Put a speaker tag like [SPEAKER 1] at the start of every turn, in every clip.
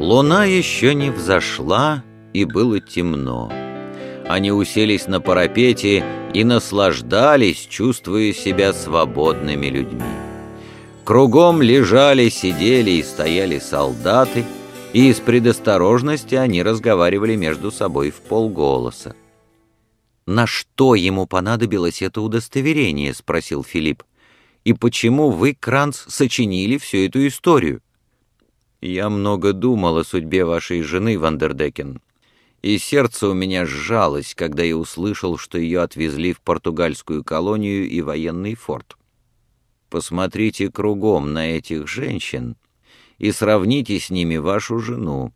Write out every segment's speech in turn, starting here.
[SPEAKER 1] Луна еще не взошла, и было темно. Они уселись на парапете и наслаждались, чувствуя себя свободными людьми. Кругом лежали, сидели и стояли солдаты, и из предосторожности они разговаривали между собой в полголоса. «На что ему понадобилось это удостоверение?» — спросил Филипп. «И почему вы, Кранц, сочинили всю эту историю?» «Я много думал о судьбе вашей жены, Вандердекен, и сердце у меня сжалось, когда я услышал, что ее отвезли в португальскую колонию и военный форт. Посмотрите кругом на этих женщин и сравните с ними вашу жену.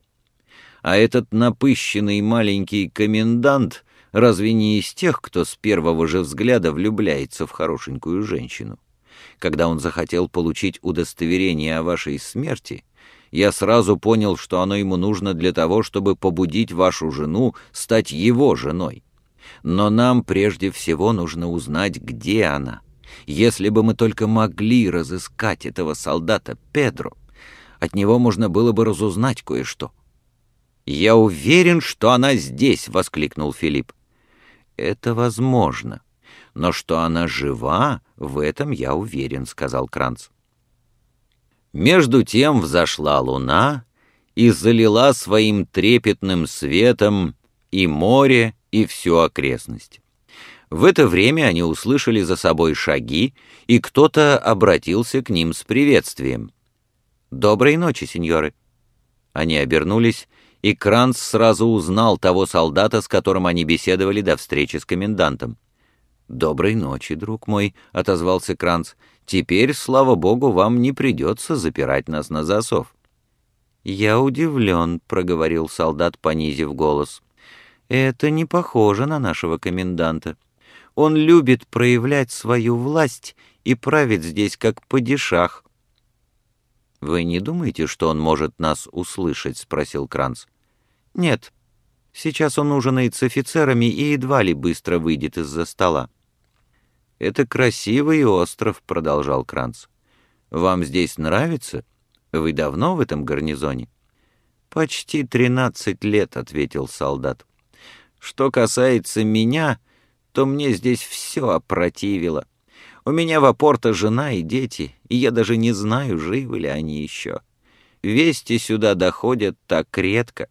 [SPEAKER 1] А этот напыщенный маленький комендант разве не из тех, кто с первого же взгляда влюбляется в хорошенькую женщину? Когда он захотел получить удостоверение о вашей смерти, я сразу понял, что оно ему нужно для того, чтобы побудить вашу жену стать его женой. Но нам прежде всего нужно узнать, где она. Если бы мы только могли разыскать этого солдата Педро, от него можно было бы разузнать кое-что. «Я уверен, что она здесь!» — воскликнул Филипп. «Это возможно. Но что она жива, в этом я уверен», — сказал Кранц. Между тем взошла луна и залила своим трепетным светом и море, и всю окрестность. В это время они услышали за собой шаги, и кто-то обратился к ним с приветствием. «Доброй ночи, сеньоры!» Они обернулись, и Кранц сразу узнал того солдата, с которым они беседовали до встречи с комендантом. «Доброй ночи, друг мой», — отозвался Кранц. Теперь, слава богу, вам не придется запирать нас на засов». «Я удивлен», — проговорил солдат, понизив голос. «Это не похоже на нашего коменданта. Он любит проявлять свою власть и правит здесь как падишах». «Вы не думаете, что он может нас услышать?» — спросил Кранц. «Нет. Сейчас он ужинает с офицерами и едва ли быстро выйдет из-за стола. «Это красивый остров», — продолжал Кранц. «Вам здесь нравится? Вы давно в этом гарнизоне?» «Почти тринадцать лет», — ответил солдат. «Что касается меня, то мне здесь все опротивило. У меня в Апорто жена и дети, и я даже не знаю, живы ли они еще. Вести сюда доходят так редко.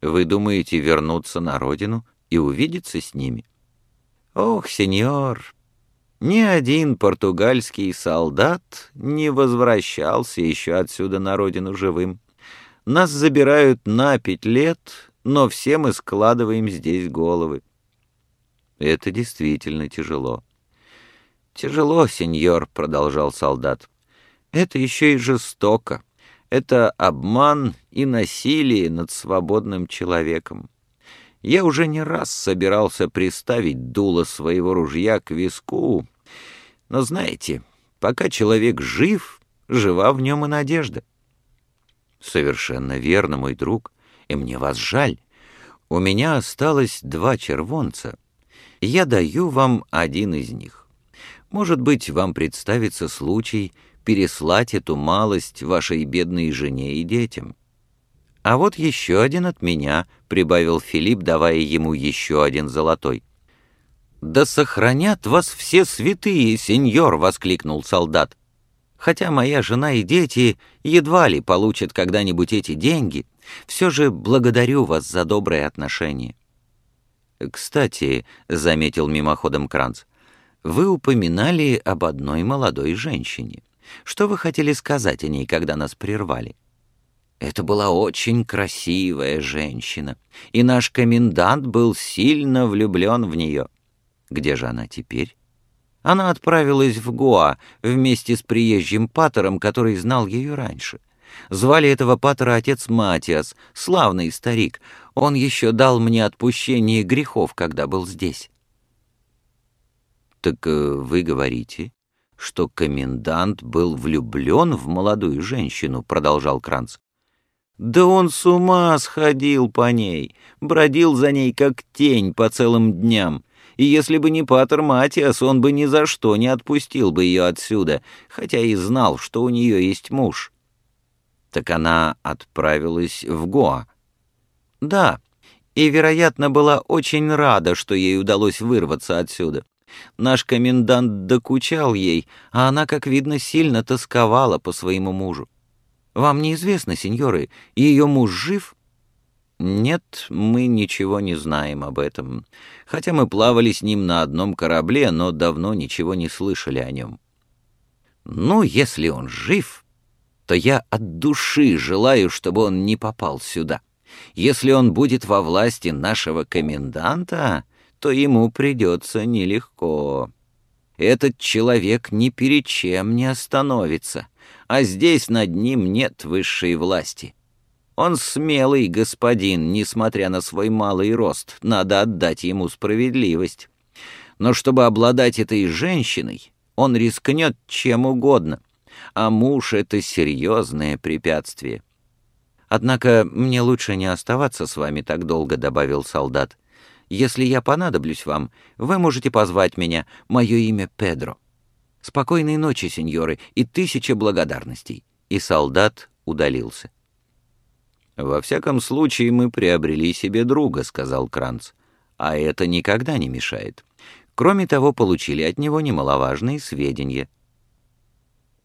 [SPEAKER 1] Вы думаете вернуться на родину и увидеться с ними?» «Ох, сеньор, ни один португальский солдат не возвращался еще отсюда на родину живым. Нас забирают на пять лет, но все мы складываем здесь головы. Это действительно тяжело. «Тяжело, сеньор», — продолжал солдат. «Это еще и жестоко. Это обман и насилие над свободным человеком. Я уже не раз собирался приставить дуло своего ружья к виску, но знаете, пока человек жив, жива в нем и надежда. Совершенно верно, мой друг, и мне вас жаль. У меня осталось два червонца. Я даю вам один из них. Может быть, вам представится случай переслать эту малость вашей бедной жене и детям. «А вот еще один от меня», — прибавил Филипп, давая ему еще один золотой. «Да сохранят вас все святые, сеньор!» — воскликнул солдат. «Хотя моя жена и дети едва ли получат когда-нибудь эти деньги, все же благодарю вас за доброе отношение». «Кстати», — заметил мимоходом Кранц, — «вы упоминали об одной молодой женщине. Что вы хотели сказать о ней, когда нас прервали?» Это была очень красивая женщина, и наш комендант был сильно влюблен в нее. Где же она теперь? Она отправилась в Гоа вместе с приезжим патером, который знал ее раньше. Звали этого патера отец Матиас, славный старик. Он еще дал мне отпущение грехов, когда был здесь. «Так э, вы говорите, что комендант был влюблен в молодую женщину», — продолжал Кранц. Да он с ума сходил по ней, бродил за ней как тень по целым дням. И если бы не Патер Матиас, он бы ни за что не отпустил бы ее отсюда, хотя и знал, что у нее есть муж. Так она отправилась в Гоа. Да, и, вероятно, была очень рада, что ей удалось вырваться отсюда. Наш комендант докучал ей, а она, как видно, сильно тосковала по своему мужу. Вам неизвестно, сеньоры, ее муж жив? Нет, мы ничего не знаем об этом. Хотя мы плавали с ним на одном корабле, но давно ничего не слышали о нем. Ну, если он жив, то я от души желаю, чтобы он не попал сюда. Если он будет во власти нашего коменданта, то ему придется нелегко. Этот человек ни перед чем не остановится, а здесь над ним нет высшей власти. Он смелый господин, несмотря на свой малый рост, надо отдать ему справедливость. Но чтобы обладать этой женщиной, он рискнет чем угодно, а муж — это серьезное препятствие. «Однако мне лучше не оставаться с вами так долго», — добавил солдат. Если я понадоблюсь вам, вы можете позвать меня. Мое имя Педро. Спокойной ночи, сеньоры, и тысяча благодарностей». И солдат удалился. «Во всяком случае, мы приобрели себе друга», — сказал Кранц. «А это никогда не мешает. Кроме того, получили от него немаловажные сведения».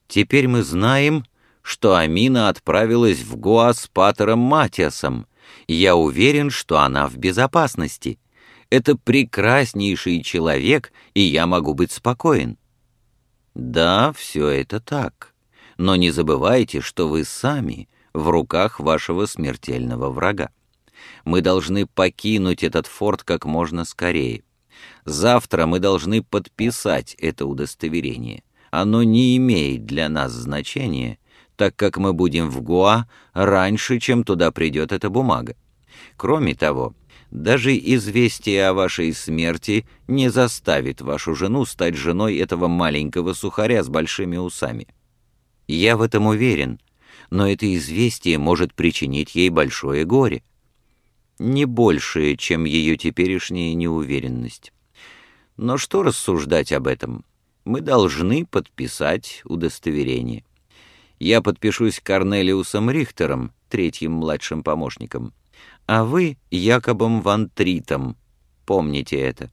[SPEAKER 1] «Теперь мы знаем, что Амина отправилась в Гоа с Патером Матиасом. Я уверен, что она в безопасности. Это прекраснейший человек, и я могу быть спокоен. Да, все это так. Но не забывайте, что вы сами в руках вашего смертельного врага. Мы должны покинуть этот форт как можно скорее. Завтра мы должны подписать это удостоверение. Оно не имеет для нас значения, так как мы будем в Гуа раньше, чем туда придет эта бумага. Кроме того, даже известие о вашей смерти не заставит вашу жену стать женой этого маленького сухаря с большими усами. Я в этом уверен, но это известие может причинить ей большое горе. Не большее, чем ее теперешняя неуверенность. Но что рассуждать об этом? Мы должны подписать удостоверение. Я подпишусь Корнелиусом Рихтером, третьим младшим помощником а вы Якобом Ван Тритом. Помните это.